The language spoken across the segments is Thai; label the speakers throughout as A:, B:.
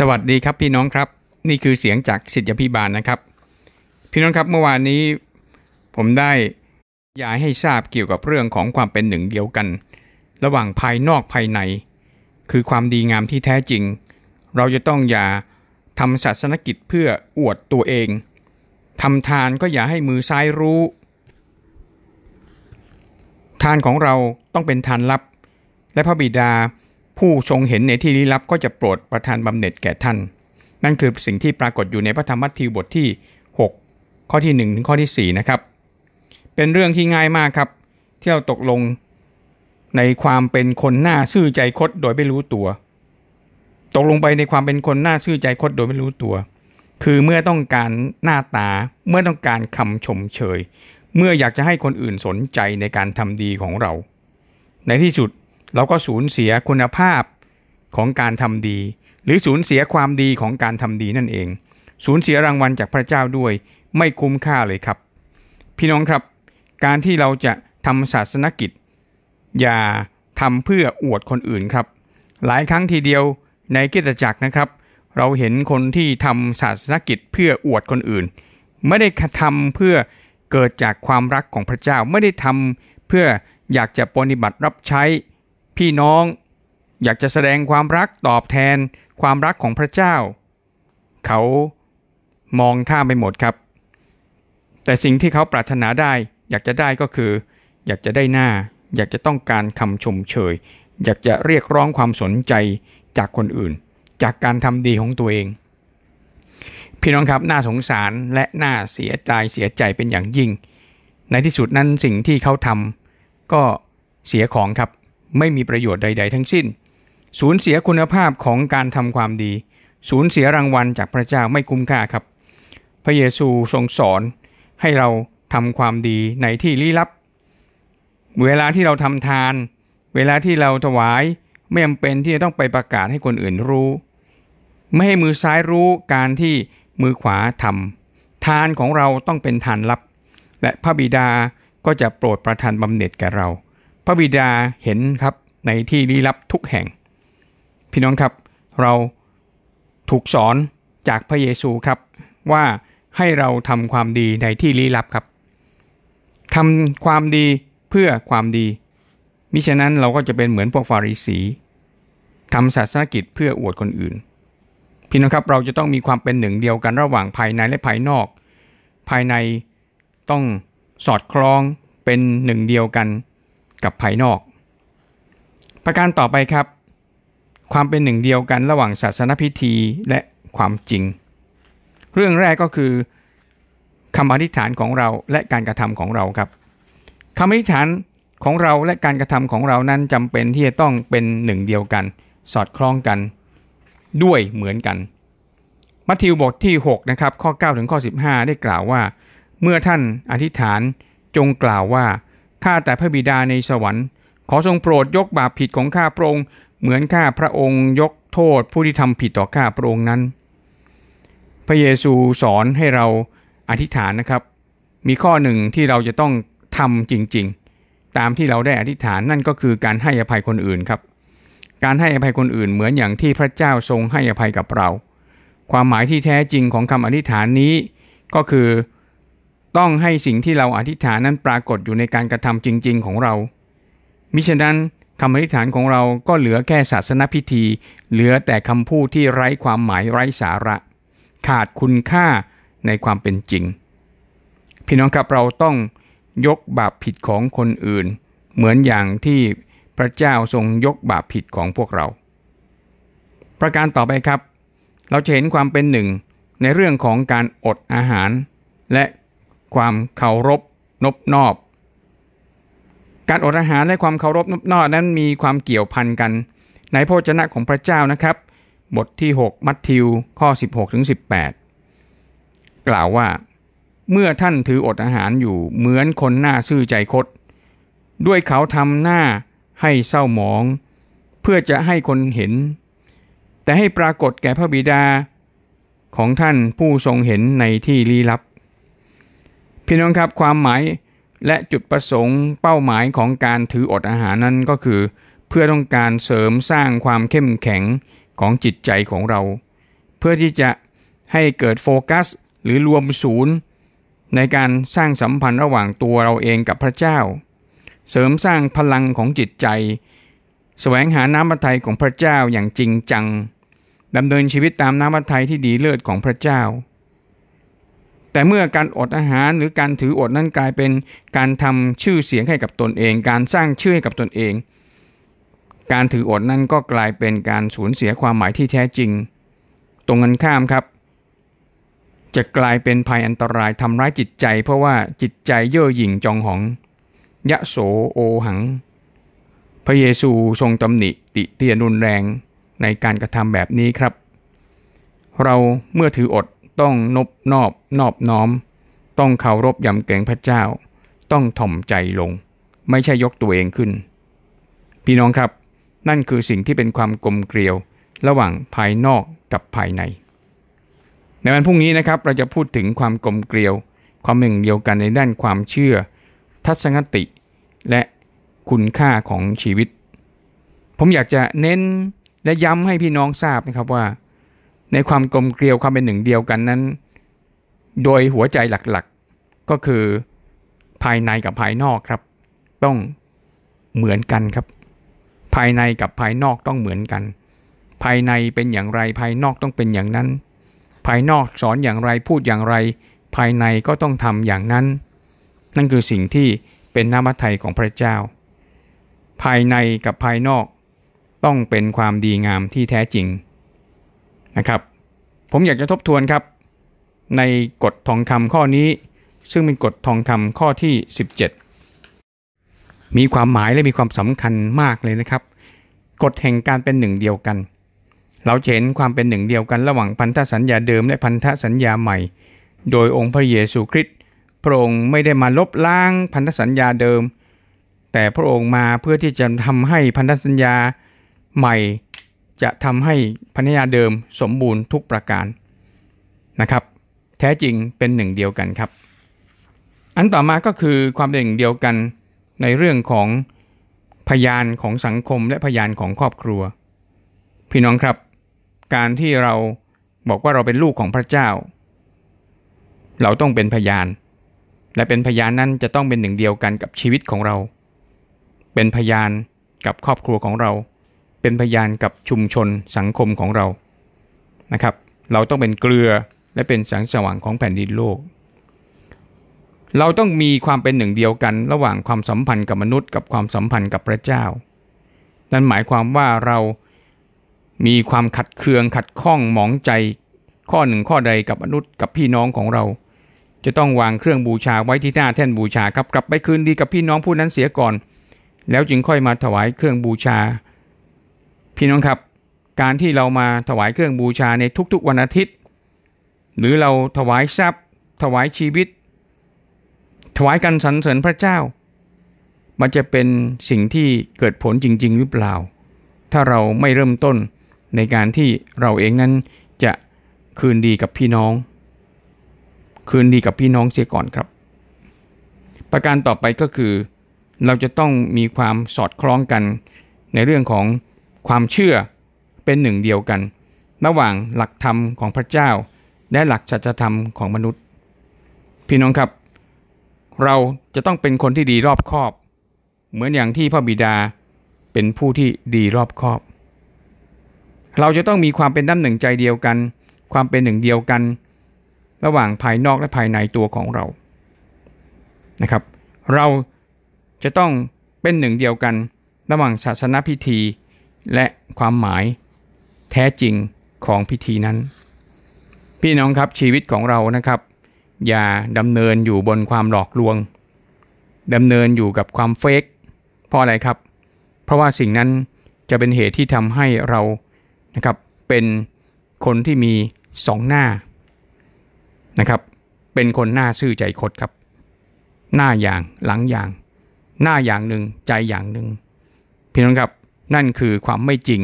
A: สวัสดีครับพี่น้องครับ นี่คือเสียงจากสิทธิพิบาลนะครับ พี่น้องครับเมื่อวานนี้ ผมได้ยายให้ทราบเกี่ยวกับเรื่องของความเป็นหนึ่งเดียวกัน ระหว่างภายนอกภายใน คือความดีงามที่แท้จริง เราจะต้องอย่าทำศาสนกิจเพื่ออวดตัวเองทำทานก็อย่าให้มือซ้ายรู้ ทานของเราต้องเป็นทานลับ และพระบิดา ผู้ทรงเห็นในที่ลี้ลับก็จะโปรดประทานบำเหน็จแก่ท่าน นั่นคือสิ่งที่ปรากฏอยู่ในพระธรรมมัทธิวบทที่ 6 ข้อที่1ถึงข้อที่4นะครับ เป็นเรื่องที่ง่ายมากครับ ที่เราตกลงในความเป็นคนหน้าซื่อใจคดโดยไม่รู้ตัว ตกลงไปในความเป็นคนหน้าซื่อใจคดโดยไม่รู้ตัว คือเมื่อต้องการหน้าตาเมื่อต้องการคำชมเชย เมื่ออยากจะให้คนอื่นสนใจในการทำดีของเรา ในที่สุด เราก็สูญเสียคุณภาพของการทำดี หรือสูญเสียความดีของการทำดีนั่นเอง สูญเสียรางวัลจากพระเจ้าด้วย ไม่คุ้มค่าเลยครับ พี่น้องครับ การที่เราจะทำศาสนกิจ อย่าทำเพื่ออวดคนอื่นครับ หลายครั้งทีเดียวในกิจจักรนะครับ เราเห็นคนที่ทำศาสนกิจเพื่ออวดคนอื่น ไม่ได้ทำเพื่อเกิดจากความรักของพระเจ้าไม่ได้ทำเพื่ออยากจะปฏิบัติรับใช้ พี่น้องอยากจะแสดงความรักตอบแทนความรักของพระเจ้า เขามองข้ามไปหมดครับ แต่สิ่งที่เขาปรารถนาได้ อยากจะได้ก็คือ อยากจะได้หน้า อยากจะต้องการคำชมเชย อยากจะเรียกร้องความสนใจจากคนอื่น จากการทำดีของตัวเอง พี่น้องครับน่าสงสารและน่าเสียใจเสียใจเป็นอย่างยิ่ง ในที่สุดนั้นสิ่งที่เขาทำก็เสียของครับ ไม่มีประโยชน์ใด ๆ ทั้งสิ้น สูญเสียคุณภาพของการทำความดี สูญเสียรางวัลจากพระเจ้าไม่คุ้มค่าครับ พระเยซูทรงสอนให้เราทำความดีในที่ลี้ลับ เวลาที่เราทำทาน เวลาที่เราถวายไม่จำเป็นที่จะต้องไปประกาศให้คนอื่นรู้ ไม่ให้มือซ้ายรู้การที่มือขวาทำทานของเราต้องเป็นทานลับ และพระบิดาก็จะโปรดประทานบำเหน็จแก่เรา พระบิดาเห็นครับในที่ลี้ลับทุกแห่ง พี่น้องครับ เราถูกสอนจากพระเยซูครับว่าให้เราทำความดีในที่ลี้ลับครับทำความดีเพื่อความดี มิฉะนั้นเราก็จะเป็นเหมือนพวกฟาริสีทำศาสนกิจเพื่ออวดคนอื่น พี่น้องครับเราจะต้องมีความเป็นหนึ่งเดียวกันระหว่างภายในและภายนอก ภายในต้องสอดคล้องเป็นหนึ่งเดียวกัน กับภายนอก ประการต่อไปครับ ความเป็นหนึ่งเดียวกันระหว่างศาสนพิธีและความจริง เรื่องแรกก็คือคำอธิษฐานของเราและการกระทำของเราครับคำอธิษฐานของเราและการกระทำของเรานั้นจำเป็นที่จะต้องเป็นหนึ่งเดียวกัน สอดคล้องกัน ด้วยเหมือนกัน มัทธิวบทที่6นะครับข้อ9ถึงข้อ 15 ได้กล่าวว่า เมื่อท่านอธิษฐานจงกล่าวว่า ข้าแต่พระบิดาในสวรรค์ ขอทรงโปรดยกบาปผิดของข้าพระองค์ เหมือนข้าพระองค์ยกโทษผู้ที่ทำผิดต่อข้าพระองค์นั้น พระเยซูสอนให้เราอธิษฐานนะครับ มีข้อหนึ่งที่เราจะต้องทำจริงๆ ตามที่เราได้อธิษฐานนั่นก็คือการให้อภัยคนอื่นครับ การให้อภัยคนอื่นเหมือนอย่างที่พระเจ้าทรงให้อภัยกับเรา ความหมายที่แท้จริงของคำอธิษฐานนี้ ก็คือ ต้องให้สิ่งที่เราอธิษฐานนั้นปรากฏอยู่ในการกระทำจริง ๆ ของเรา มิฉะนั้นคำอธิษฐานของเราก็เหลือแค่ศาสนพิธี เหลือแต่คำพูดที่ไร้ความหมายไร้สาระ ขาดคุณค่าในความเป็นจริง พี่น้องครับเราต้องยกบาปผิดของคนอื่น เหมือนอย่างที่พระเจ้าทรงยกบาปผิดของพวกเรา ประการต่อไปครับ เราจะเห็นความเป็นหนึ่งในเรื่องของการอดอาหาร และ ความเคารพนบนอบ การอดอาหารและความเคารพนบนอบนั้นมีความเกี่ยวพันกัน ในพระเจ้าของพระเจ้านะครับ บทที่ 6 มัทธิวข้อ 16ถึง18 กล่าวว่า เมื่อท่านถืออดอาหารอยู่เหมือนคนหน้าซื่อใจคดด้วยเขาทำหน้าให้เศร้าหมอง เพื่อจะให้คนเห็น แต่ให้ปรากฏแก่พระบิดาของท่านผู้ทรงเห็นในที่ลี้ลับ พี่น้องครับความหมายและจุดประสงค์เป้าหมายของการถืออดอาหารนั้นก็คือ เพื่อต้องการเสริมสร้างความเข้มแข็งของจิตใจของเรา เพื่อที่จะให้เกิดโฟกัส หรือรวมศูนย์ ในการสร้างสัมพันธ์ระหว่างตัวเราเองกับพระเจ้า เสริมสร้างพลังของจิตใจ แสวงหาน้ำพระทัยของพระเจ้าอย่างจริงจังดำเนินชีวิตตามน้ำพระทัยที่ดีเลิศของพระเจ้า แต่เมื่อการอดอาหารหรือการถืออดนั้นกลายเป็นการทำชื่อเสียงให้กับตนเอง การสร้างชื่อให้กับตนเอง การถืออดนั้นก็กลายเป็นการสูญเสียความหมายที่แท้จริง ตรงกันข้ามครับ จะกลายเป็นภัยอันตรายทำร้ายจิตใจ เพราะว่าจิตใจเย่อหยิ่งจองหอง ยะโสโอหัง พระเยซูทรงตำหนิติเตียนรุนแรงในการกระทำแบบนี้ครับ เราเมื่อถืออด ต้องนบนอบนอบน้อม ต้องเคารพยำเกรงพระเจ้า ต้องถ่อมใจลง ไม่ใช่ยกตัวเองขึ้น พี่น้องครับ นั่นคือสิ่งที่เป็นความกลมเกลียวระหว่างภายนอกกับภายใน ในวันพรุ่งนี้นะครับเราจะพูดถึงความกลมเกลียว ความหนึ่งเดียวกันในด้านความเชื่อ ทัศนคติ และคุณค่าของชีวิต ผมอยากจะเน้นและย้ำให้พี่น้องทราบนะครับว่า ในความกลมเกลียวความเป็นหนึ่งเดียวกันนั้น โดยหัวใจหลักๆก็คือภายในกับภายนอกครับ ต้องเหมือนกันครับ ภายในกับภายนอกต้องเหมือนกัน ภายในเป็นอย่างไรภายนอกต้องเป็นอย่างนั้น ภายนอกสอนอย่างไรพูดอย่างไร ภายในก็ต้องทำอย่างนั้น นั่นคือสิ่งที่เป็นน้ำมัทไทยของพระเจ้า ภายในกับภายนอกต้องเป็นความดีงามที่แท้จริง นะครับ ผมอยากจะทบทวนครับ ในกฎทองคำข้อนี้ ซึ่งเป็นกฎทองคำข้อที่ 17 มีความหมายและมีความสำคัญมากเลยนะครับกฎแห่งการเป็นหนึ่งเดียวกัน เราเห็นความเป็นหนึ่งเดียวกันระหว่างพันธสัญญาเดิมและพันธสัญญาใหม่ โดยองค์พระเยซูคริสต์พระองค์ไม่ได้มาลบล้างพันธสัญญาเดิม แต่พระองค์มาเพื่อที่จะทำให้พันธสัญญาใหม่ จะทำให้พันธญาเดิมสมบูรณ์ทุกประการนะครับ แท้จริงเป็นหนึ่งเดียวกันครับ อันต่อมาก็คือความเป็นหนึ่งเดียวกันในเรื่องของพยานของสังคมและพยานของครอบครัว พี่น้องครับ การที่เราบอกว่าเราเป็นลูกของพระเจ้า เราต้องเป็นพยาน และเป็นพยานนั้นจะต้องเป็นหนึ่งเดียวกันกับชีวิตของเรา เป็นพยานกับครอบครัวของเรา เป็นพยานกับชุมชนสังคมของเรานะครับ เราต้องเป็นเกลือและเป็นแสงสว่างของแผ่นดินโลก เราต้องมีความเป็นหนึ่งเดียวกัน ระหว่างความสัมพันธ์กับมนุษย์ กับความสัมพันธ์กับพระเจ้า นั่นหมายความว่าเรามีความขัดเคืองขัดข้องหมองใจ ข้อหนึ่งข้อใดกับมนุษย์กับพี่น้องของเรา จะต้องวางเครื่องบูชาไว้ที่หน้าแท่นบูชาครับกลับไปคืนดีกับพี่น้องผู้นั้นเสียก่อน แล้วจึงค่อยมาถวายเครื่องบูชา พี่น้องครับ การที่เรามาถวายเครื่องบูชาในทุกๆวันอาทิตย์ หรือเราถวายทรัพย์ ถวายชีวิต ถวายกันสรรเสริญพระเจ้า มันจะเป็นสิ่งที่เกิดผลจริง ๆ หรือเปล่า ถ้าเราไม่เริ่มต้นในการที่เราเองนั้นจะคืนดีกับพี่น้อง คืนดีกับพี่น้องเสียก่อนครับ ประการต่อไปก็คือ เราจะต้องมีความสอดคล้องกันในเรื่องของ ความเชื่อเป็นหนึ่งเดียวกัน ระหว่างหลักธรรมของพระเจ้า และหลักสัจธรรมของมนุษย์ พี่น้องครับ เราจะต้องเป็นคนที่ดีรอบคอบ เหมือนอย่างที่พระบิดาเป็นผู้ที่ดีรอบคอบ เราจะต้องมีความเป็นน้ำหนึ่งใจเดียวกัน ความเป็นหนึ่งเดียวกัน ระหว่างภายนอกและภายในตัวของเรานะครับ เราจะต้องเป็นหนึ่งเดียวกัน ระหว่างศาสนาพิธี และความหมายแท้จริงของพิธีนั้น พี่น้องครับชีวิตของเรานะครับ อย่าดำเนินอยู่บนความหลอกลวงดำเนินอยู่กับความเฟกเพราะอะไรครับ เพราะว่าสิ่งนั้นจะเป็นเหตุที่ทำให้เรานะครับเป็นคนที่มีสองหน้านะครับ เป็นคนหน้าซื่อใจคดครับ หน้าอย่างหลังอย่าง หน้าอย่างหนึ่งใจอย่างหนึ่งพี่น้องครับ นั่นคือความไม่จริง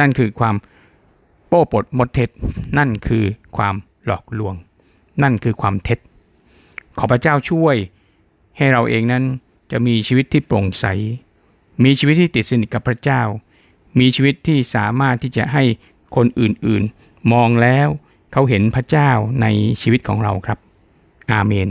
A: นั่นคือความโป้ปดมดเท็จ นั่นคือความหลอกลวง นั่นคือความเท็จ ขอพระเจ้าช่วยให้เราเองนั้นจะมีชีวิตที่โปร่งใส มีชีวิตที่ติดสนิทกับพระเจ้า มีชีวิตที่สามารถที่จะให้คนอื่นๆ มองแล้วเขาเห็นพระเจ้าในชีวิตของเราครับ อาเมน